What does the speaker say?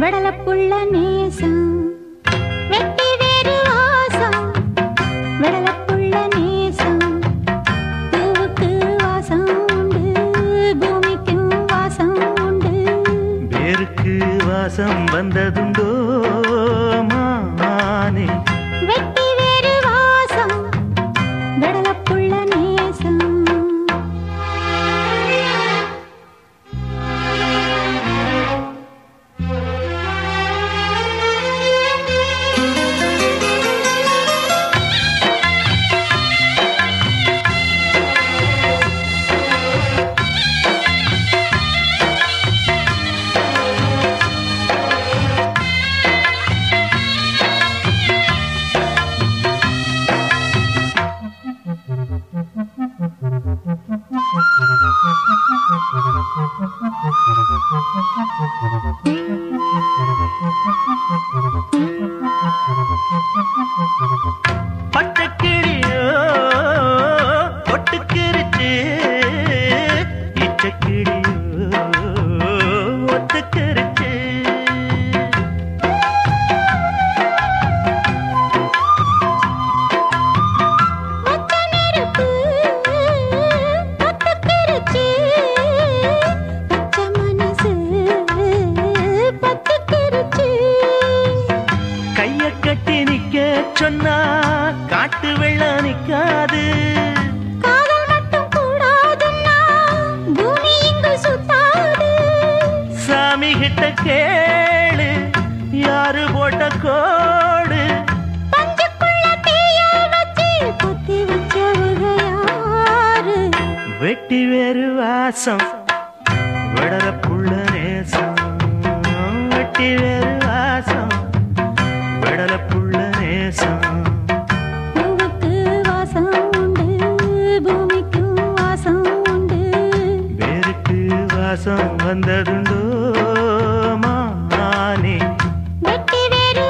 வெடலப்புள்ள நேசம். வெட்டி வேறு வாசம். வெடலப்புள்ள நேசம். பூவுக்கு வாசம் உண்டு. பூமிக்கு வாசம் உண்டு. வேருக்கு வாசம் வந்ததுண்டோ மானே. பட்டக்கிளியோ ஒட்டுக்கிருச்சு இச்சக்கிளியோ நிக்காது. காதல் மட்டும் கூடாதுன்னா பூமி இங்கு சுத்தாது. சாமி கிட்ட கேளு யாரு போட்ட கோடு? வெட்டி வேறு வாசம் புள்ள நேசம். வெட்டி வேறு வாசம் வந்ததுண்டோ? மானே. வெட்டி வேறு